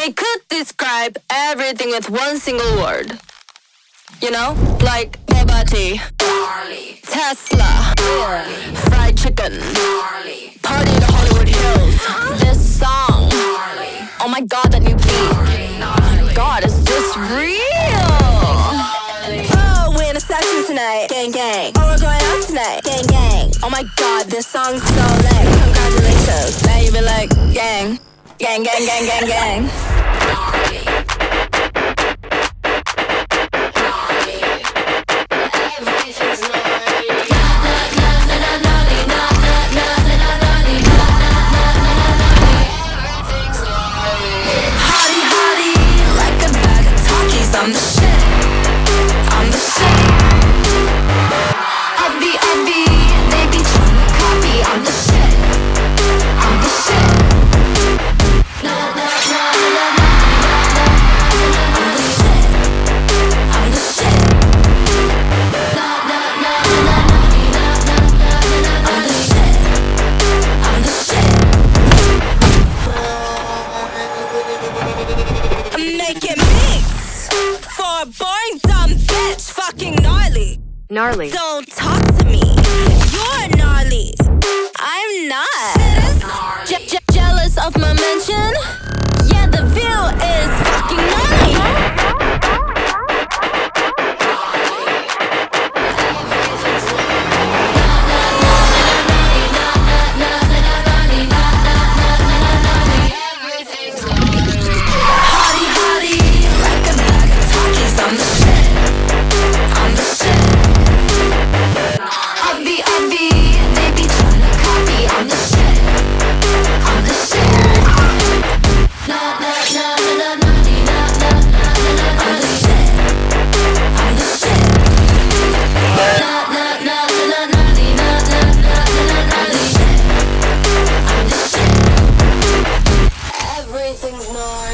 They could describe everything with one single word. You know? Like tea, Tesla, fried chicken, party in the Hollywood Hills. This song. Oh my god, that new beat. My god, is this real? Oh, we're in a section tonight. Gang, gang. Oh, we're going out tonight. Gang, gang. Oh my god, this song's so lit. Congratulations. Gang. Gang, gang, gang, gang, Takis. I'm the shit. I'm the shit. Making beats for a boring dumb bitch, fucking gnarly. Gnarly. Don't talk to me. Things on?